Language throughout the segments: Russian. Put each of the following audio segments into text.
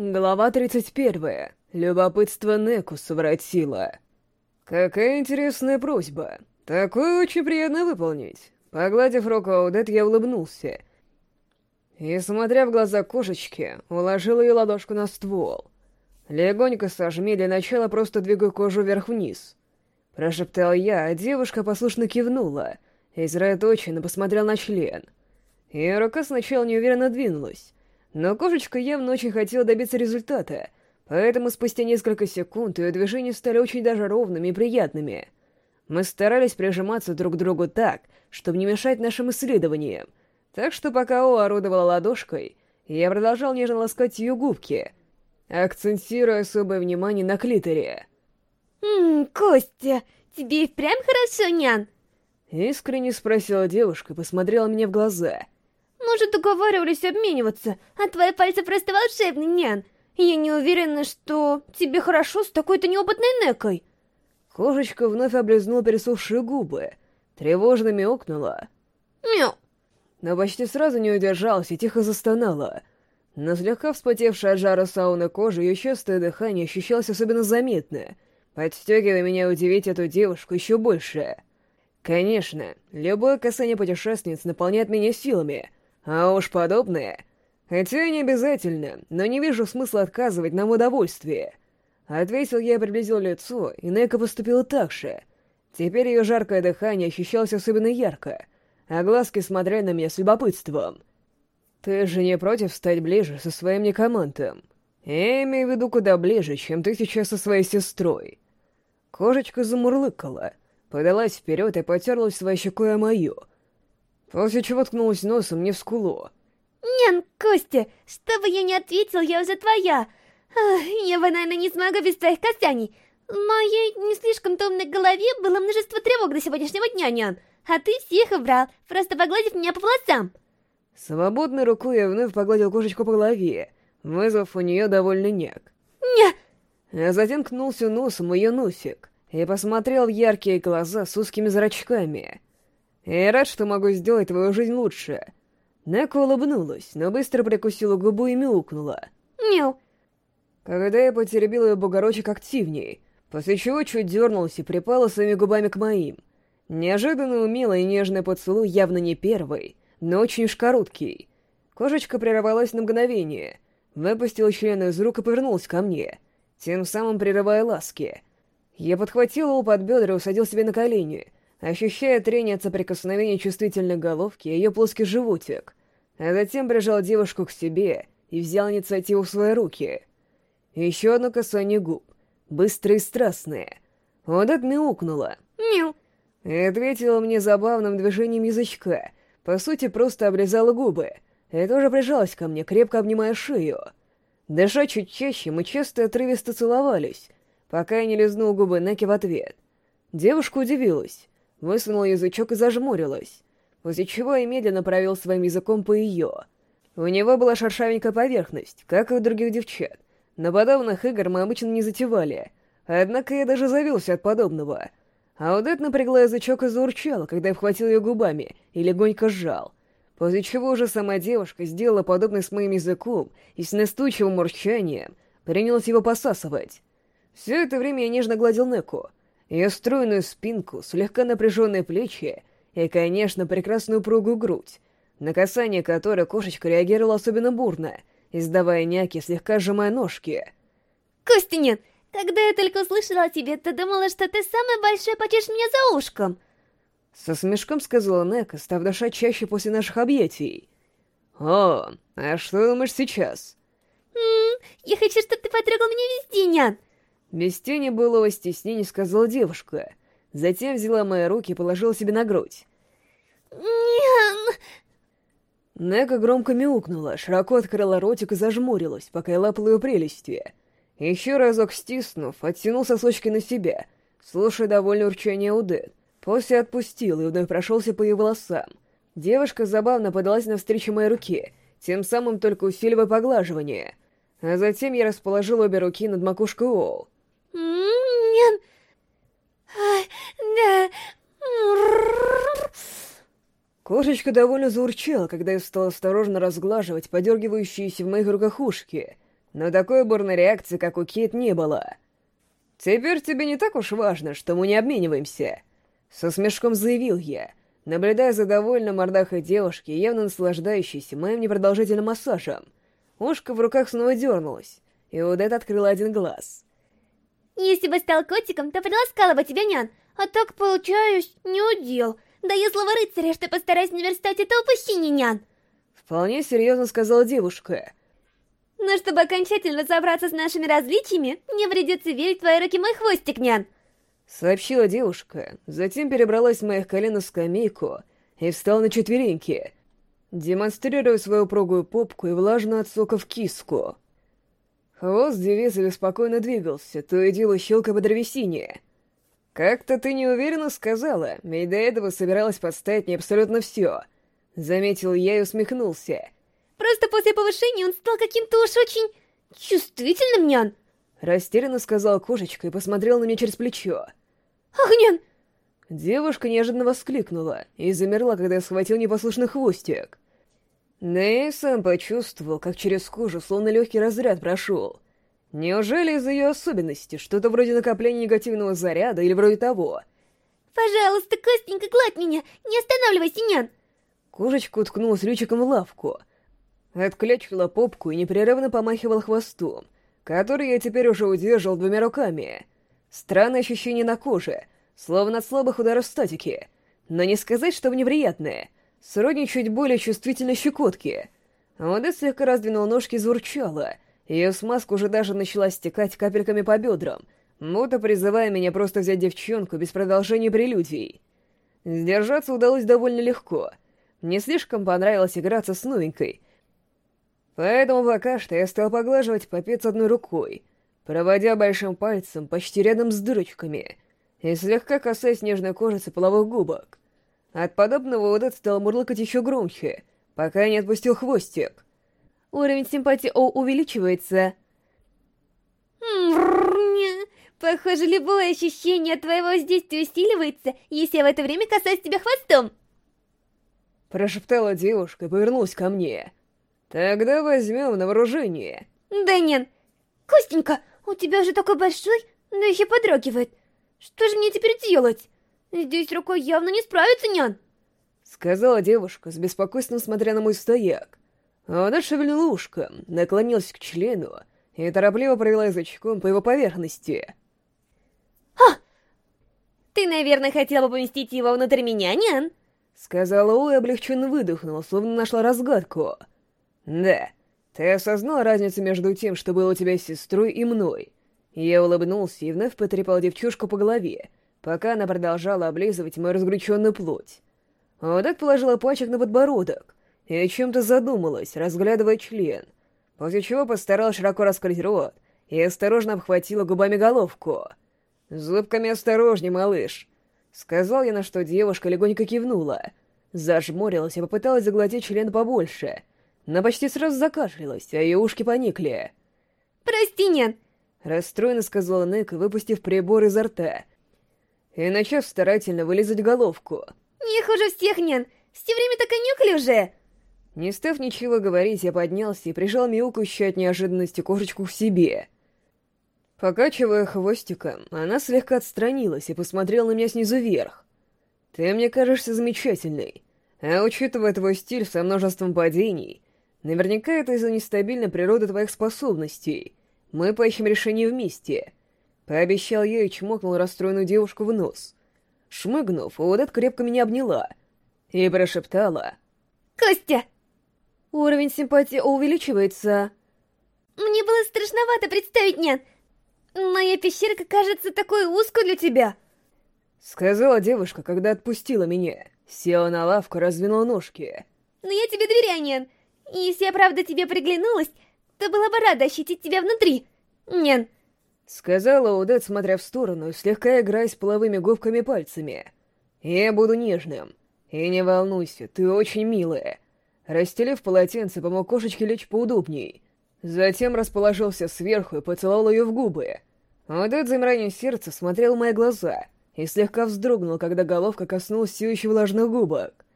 Глава 31. Любопытство Неку совратило. Какая интересная просьба. Такую очень приятно выполнить. Погладив руку Аудет, я улыбнулся. И, смотря в глаза кошечки, уложил ее ладошку на ствол. Легонько сожми, для начала просто двигай кожу вверх-вниз. Прошептал я, а девушка послушно кивнула. Израиль точно посмотрел на член. Ее рука сначала неуверенно двинулась, но кошечка явно очень хотела добиться результата, поэтому спустя несколько секунд ее движения стали очень даже ровными и приятными. Мы старались прижиматься друг к другу так, чтобы не мешать нашим исследованиям, так что пока О орудовала ладошкой, я продолжал нежно ласкать ее губки, акцентируя особое внимание на клиторе. «Ммм, Костя, тебе и впрямь хорошо, нян?» Искренне спросила девушка и посмотрела мне в глаза — может, договаривались обмениваться, а твои пальцы просто волшебные, нян. Я не уверена, что тебе хорошо с такой-то неопытной некой. Кошечка вновь облизнула пересохшие губы, тревожно мяукнула. Мяу. Но почти сразу не удержалась и тихо застонала. На слегка вспотевшей от жара сауны кожи ее частое дыхание ощущалось особенно заметно, подстегивая меня удивить эту девушку еще больше. Конечно, любое касание путешественниц наполняет меня силами — а уж подобное... Хотя и не обязательно, но не вижу смысла отказывать нам удовольствие. Ответил я приблизил лицо, и Нека поступила так же. Теперь ее жаркое дыхание ощущалось особенно ярко, а глазки смотрели на меня с любопытством. «Ты же не против стать ближе со своим некомантом?» «Я имею в виду куда ближе, чем ты сейчас со своей сестрой». Кожечка замурлыкала, подалась вперед и потерлась своей щекой о мою — после чего ткнулась носом мне в скулу. «Нян, Костя, что бы я ни ответил, я уже твоя. Ах, я бы, наверное, не смогу без твоих касаний. В моей не слишком томной голове было множество тревог до сегодняшнего дня, нян. А ты всех убрал, просто погладив меня по волосам». Свободной рукой я вновь погладил кошечку по голове, вызвав у нее довольный няк. «Ня!» А затем ткнулся носом ее носик и посмотрел в яркие глаза с узкими зрачками. Я рад, что могу сделать твою жизнь лучше. Неко улыбнулась, но быстро прикусила губу и мяукнула. Мяу. Когда я потеребил ее бугорочек активней, после чего чуть дернулся и припала своими губами к моим. Неожиданно умелый и нежный поцелуй явно не первый, но очень уж короткий. Кошечка прервалась на мгновение, выпустила член из рук и повернулась ко мне, тем самым прерывая ласки. Я подхватил его под бедра и усадил себе на колени — ощущая трение от соприкосновения чувствительной головки и ее плоский животик, а затем прижал девушку к себе и взял инициативу в свои руки. Еще одно касание губ, быстрое и страстное. Одет мяукнула. «Мяу!» И ответила мне забавным движением язычка, по сути, просто облизала губы, и тоже прижалась ко мне, крепко обнимая шею. Дыша чуть чаще, мы часто и отрывисто целовались, пока я не лизнул губы Неки в ответ. Девушка удивилась высунула язычок и зажмурилась, после чего я медленно провел своим языком по ее. У него была шершавенькая поверхность, как и у других девчат, но подобных игр мы обычно не затевали, однако я даже завелся от подобного. Аудет напрягла язычок и заурчала, когда я вхватил ее губами и легонько сжал, после чего уже сама девушка сделала подобное с моим языком и с настойчивым урчанием принялась его посасывать. Все это время я нежно гладил Неку, ее стройную спинку, слегка напряженные плечи и, конечно, прекрасную упругую грудь, на касание которой кошечка реагировала особенно бурно, издавая няки, слегка сжимая ножки. «Костянин, когда я только услышала о тебе, ты думала, что ты самый большой почешь меня за ушком!» Со смешком сказала Нека, став дышать чаще после наших объятий. «О, а что думаешь сейчас?» «Ммм, я хочу, чтобы ты потрогал меня везде, нян!» Без тени былого стеснения сказала девушка. Затем взяла мои руки и положила себе на грудь. «Нян!» Нека громко мяукнула, широко открыла ротик и зажмурилась, пока я лапала ее прелести. Еще разок стиснув, оттянул сосочки на себя, слушая довольно урчание Удет. После отпустил и вновь прошелся по ее волосам. Девушка забавно подалась навстречу моей руке, тем самым только усиливая поглаживание. А затем я расположил обе руки над макушкой Оу. Нет. Да. Кошечка довольно заурчала, когда я стал осторожно разглаживать подергивающиеся в моих руках ушки, но такой бурной реакции, как у Кит, не было. «Теперь тебе не так уж важно, что мы не обмениваемся», — со смешком заявил я, наблюдая за довольно мордахой девушки, явно наслаждающейся моим непродолжительным массажем. Ушко в руках снова дернулось, и Удет открыла один глаз. «Если бы стал котиком, то приласкала бы тебя, нян, а так, получаюсь, не удел. Даю слово рыцаря, что постараюсь наверстать это упущение, нян!» Вполне серьезно сказала девушка. «Но чтобы окончательно разобраться с нашими различиями, мне придется верить в твои руки мой хвостик, нян!» Сообщила девушка, затем перебралась с моих колен на скамейку и встала на четвереньки, демонстрируя свою упругую попку и влажную от соков киску. Хвост девицы беспокойно двигался, то и дело щелкая по древесине. «Как-то ты неуверенно сказала, ведь до этого собиралась подставить мне абсолютно все», — заметил я и усмехнулся. «Просто после повышения он стал каким-то уж очень чувствительным, нян!» Растерянно сказала кошечка и посмотрел на меня через плечо. «Ах, нян!» Девушка неожиданно воскликнула и замерла, когда я схватил непослушный хвостик. Да и сам почувствовал, как через кожу словно легкий разряд прошел. Неужели из-за ее особенности, что-то вроде накопления негативного заряда или вроде того? «Пожалуйста, Костенька, гладь меня! Не останавливайся, нян!» Кошечка уткнулась лючиком в лавку, отклячила попку и непрерывно помахивал хвостом, который я теперь уже удерживал двумя руками. Странное ощущение на коже, словно от слабых ударов статики, но не сказать, что неприятное, сродни чуть более чувствительной щекотки. Вода слегка раздвинула ножки и заурчала, ее смазка уже даже начала стекать капельками по бедрам, будто призывая меня просто взять девчонку без продолжения прелюдий. Сдержаться удалось довольно легко. Мне слишком понравилось играться с новенькой — Поэтому пока что я стал поглаживать попец одной рукой, проводя большим пальцем почти рядом с дырочками и слегка касаясь нежной кожицы половых губок. От подобного Удет стал мурлыкать еще громче, пока не отпустил хвостик. Уровень симпатии О увеличивается. Похоже, любое ощущение от твоего воздействия усиливается, если я в это время касаюсь тебя хвостом. Прошептала девушка и повернулась ко мне. Тогда возьмем на вооружение. Да нет. Костенька, у тебя же такой большой, да еще подрагивает. Что же мне теперь делать? Здесь рукой явно не справится, нян. Сказала девушка, с беспокойством смотря на мой стояк. Она шевельнула ушком, наклонилась к члену и торопливо провела язычком по его поверхности. «А! Ты, наверное, хотела бы поместить его внутрь меня, нян?» Сказала О и облегченно выдохнула, словно нашла разгадку. «Да, ты осознал разницу между тем, что было у тебя с сестрой, и мной?» Я улыбнулся и вновь потрепал девчушку по голове, пока она продолжала облизывать мою разгреченную плоть. Вот так положила пальчик на подбородок и о чем-то задумалась, разглядывая член, после чего постаралась широко раскрыть рот и осторожно обхватила губами головку. «Зубками осторожней, малыш!» Сказал я, на что девушка легонько кивнула. Зажмурилась и попыталась заглотить член побольше — но почти сразу закашлялась, а ее ушки поникли. «Прости, нет!» — расстроенно сказала Нека, выпустив прибор изо рта. И начав старательно вылизать головку. «Не хуже всех, Нян! Все время так и уже!» Не став ничего говорить, я поднялся и прижал мяукающую от неожиданности кошечку к себе. Покачивая хвостиком, она слегка отстранилась и посмотрела на меня снизу вверх. «Ты мне кажешься замечательной, а учитывая твой стиль со множеством падений, Наверняка это из-за нестабильной природы твоих способностей. Мы поищем решение вместе. Пообещал я и чмокнул расстроенную девушку в нос. Шмыгнув, Уодет крепко меня обняла и прошептала. «Костя!» «Уровень симпатии увеличивается». «Мне было страшновато представить, нет. Моя пещерка кажется такой узкой для тебя». Сказала девушка, когда отпустила меня. Села на лавку, раздвинула ножки. «Но я тебе доверяю, нет. Если я правда тебе приглянулась, то была бы рада ощутить тебя внутри. Нен. Сказала Удет, смотря в сторону, слегка играясь половыми губками пальцами. Я буду нежным. И не волнуйся, ты очень милая. Расстелив полотенце, помог кошечке лечь поудобней. Затем расположился сверху и поцеловал ее в губы. Удет замиранием сердца смотрел в мои глаза и слегка вздрогнул, когда головка коснулась все еще влажных губок.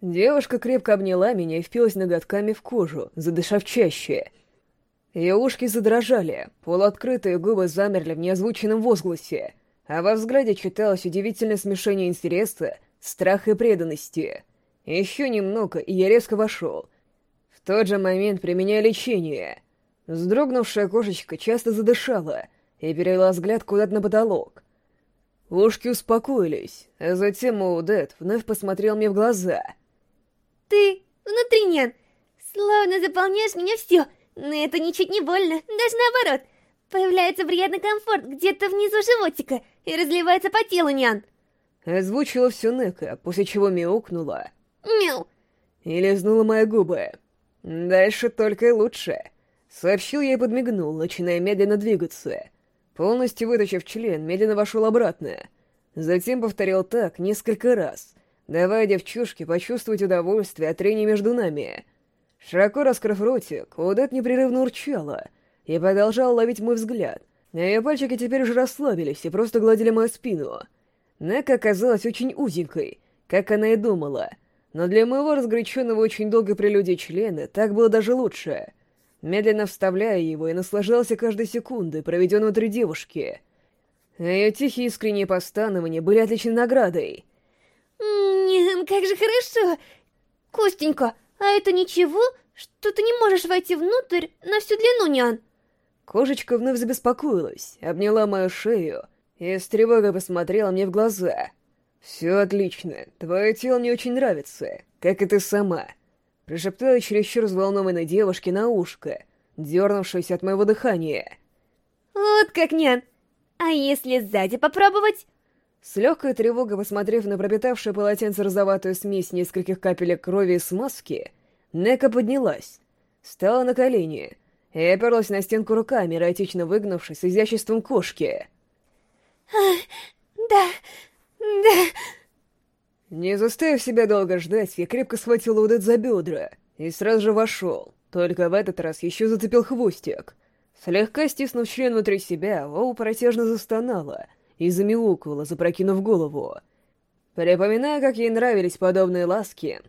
Девушка крепко обняла меня и впилась ноготками в кожу, задышав чаще. Ее ушки задрожали, полуоткрытые губы замерли в неозвученном возгласе, а во взгляде читалось удивительное смешение интереса, страха и преданности. Еще немного, и я резко вошел. В тот же момент применяя лечение. Вздрогнувшая кошечка часто задышала и перевела взгляд куда-то на потолок. Ушки успокоились, а затем Оудет вновь посмотрел мне в глаза. «Ты внутри, Нян, словно заполняешь меня все, но это ничуть не больно, даже наоборот. Появляется приятный комфорт где-то внизу животика и разливается по телу, Нян». Озвучила все Нека, после чего мяукнула. «Мяу». И лизнула мои губы. Дальше только и лучше. Сообщил я и подмигнул, начиная медленно двигаться. Полностью вытащив член, медленно вошел обратно. Затем повторил так несколько раз, давая девчушке почувствовать удовольствие от трения между нами. Широко раскрыв ротик, Удет непрерывно урчала и продолжала ловить мой взгляд, ее пальчики теперь уже расслабились и просто гладили мою спину. Нека оказалась очень узенькой, как она и думала, но для моего разгоряченного очень долгой прелюдии члена так было даже лучше — медленно вставляя его и наслаждался каждой секундой, проведенной внутри девушки. Ее тихие искренние постанования были отличной наградой. «Нет, как же хорошо! Костенька, а это ничего, что ты не можешь войти внутрь на всю длину, нян?» Кошечка вновь забеспокоилась, обняла мою шею и с тревогой посмотрела мне в глаза. «Все отлично, твое тело мне очень нравится, как и ты сама» прошептала чересчур взволнованной девушке на ушко, дернувшись от моего дыхания. «Вот как нет! А если сзади попробовать?» С легкой тревогой посмотрев на пропитавшее полотенце розоватую смесь нескольких капелек крови и смазки, Нека поднялась, встала на колени и оперлась на стенку руками, эротично выгнувшись с изяществом кошки. «Да, да...» Не заставив себя долго ждать, я крепко схватил Удет за бедра и сразу же вошел, только в этот раз еще зацепил хвостик. Слегка стиснув член внутри себя, Воу протяжно застонала и замяукала, запрокинув голову. Припоминая, как ей нравились подобные ласки,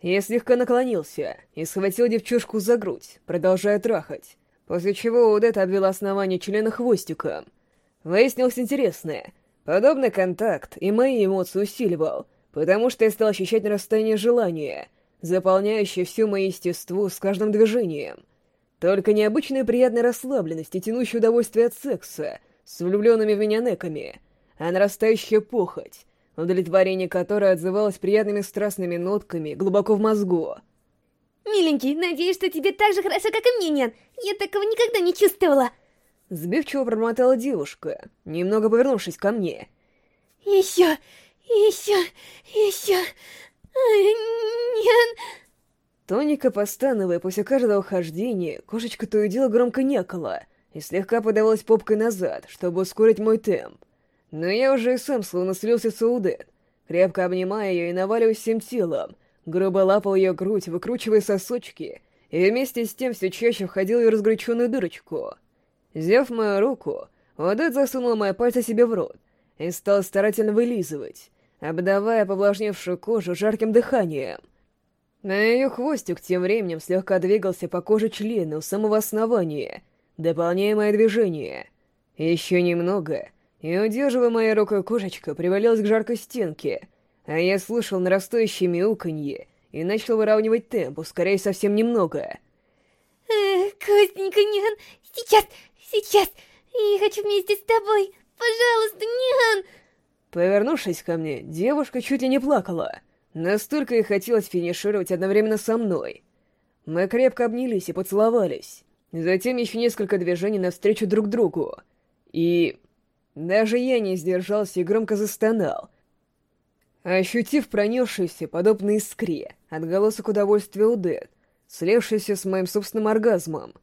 я слегка наклонился и схватил девчушку за грудь, продолжая трахать, после чего Удет обвела основание члена хвостиком. Выяснилось интересное. Подобный контакт и мои эмоции усиливал — потому что я стал ощущать нарастание желания, заполняющее все мое естество с каждым движением. Только необычная приятная расслабленность и тянущее удовольствие от секса с влюбленными в меня неками, а нарастающая похоть, удовлетворение которой отзывалось приятными страстными нотками глубоко в мозгу. «Миленький, надеюсь, что тебе так же хорошо, как и мне, Нян. Я такого никогда не чувствовала!» Сбивчиво промотала девушка, немного повернувшись ко мне. «Еще, еще, еще... Нет... Тоника постановая после каждого хождения, кошечка то и дело громко некала и слегка подавалась попкой назад, чтобы ускорить мой темп. Но я уже и сам словно слился с Аудет, крепко обнимая ее и наваливаясь всем телом, грубо лапал ее грудь, выкручивая сосочки, и вместе с тем все чаще входил в ее разгоряченную дырочку. Взяв мою руку, Аудет засунула мои пальцы себе в рот и стал старательно вылизывать, обдавая повлажневшую кожу жарким дыханием. На ее хвостик тем временем слегка двигался по коже члена у самого основания, дополняя мои движения. Еще немного, и удерживая моя рукой кошечка привалилась к жаркой стенке, а я слушал нарастающее мяуканье и начал выравнивать темп, ускоряя совсем немного. Эх, Костенька, Нян, сейчас, сейчас, я хочу вместе с тобой, пожалуйста, Нян! Повернувшись ко мне, девушка чуть ли не плакала. Настолько ей хотелось финишировать одновременно со мной. Мы крепко обнялись и поцеловались. Затем еще несколько движений навстречу друг другу. И... Даже я не сдержался и громко застонал. Ощутив пронесшийся, подобно искре, отголосок удовольствия у Дэд, слевшийся с моим собственным оргазмом.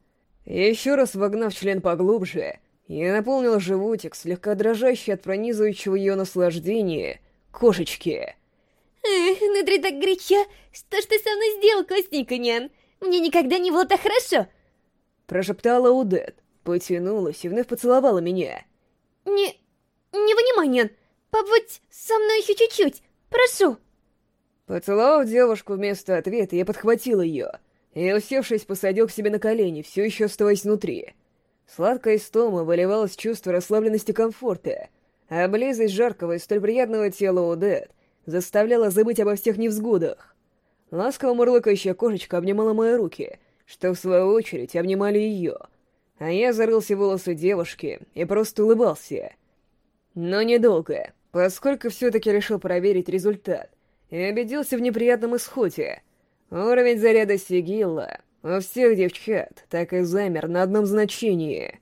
Еще раз вогнав член поглубже, я наполнил животик, слегка дрожащий от пронизывающего ее наслаждения, кошечки. Эх, внутри так горячо. Что ж ты со мной сделал, Костенька, нян? Мне никогда не было так хорошо. Прошептала Удет, потянулась и вновь поцеловала меня. Не... не вынимай, нян. Побудь со мной еще чуть-чуть. Прошу. Поцеловав девушку вместо ответа, я подхватил ее. и, усевшись, посадил к себе на колени, все еще оставаясь внутри. Сладкая истома выливалось чувство расслабленности и комфорта, а близость жаркого и столь приятного тела Удет заставляла забыть обо всех невзгодах. Ласково мурлыкающая кошечка обнимала мои руки, что, в свою очередь, обнимали ее, а я зарылся в волосы девушки и просто улыбался. Но недолго, поскольку все-таки решил проверить результат и убедился в неприятном исходе. Уровень заряда сигилла у всех девчат так и замер на одном значении —